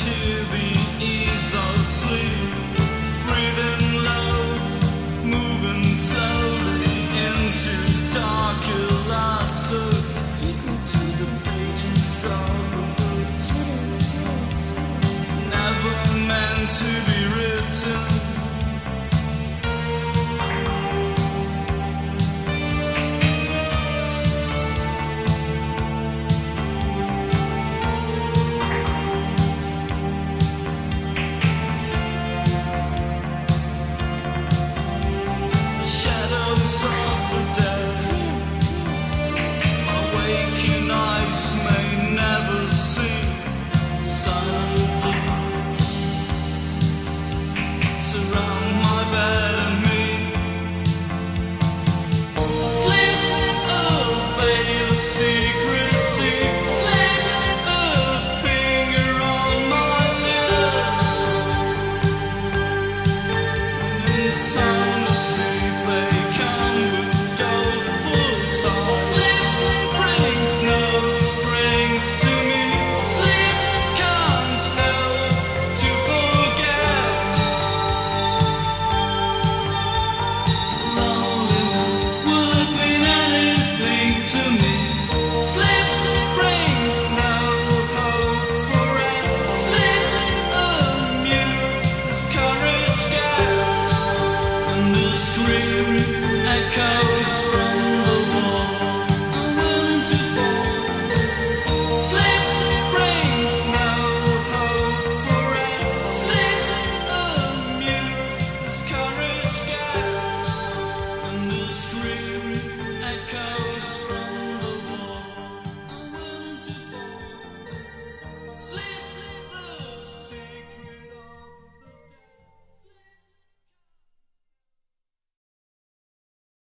to the shadows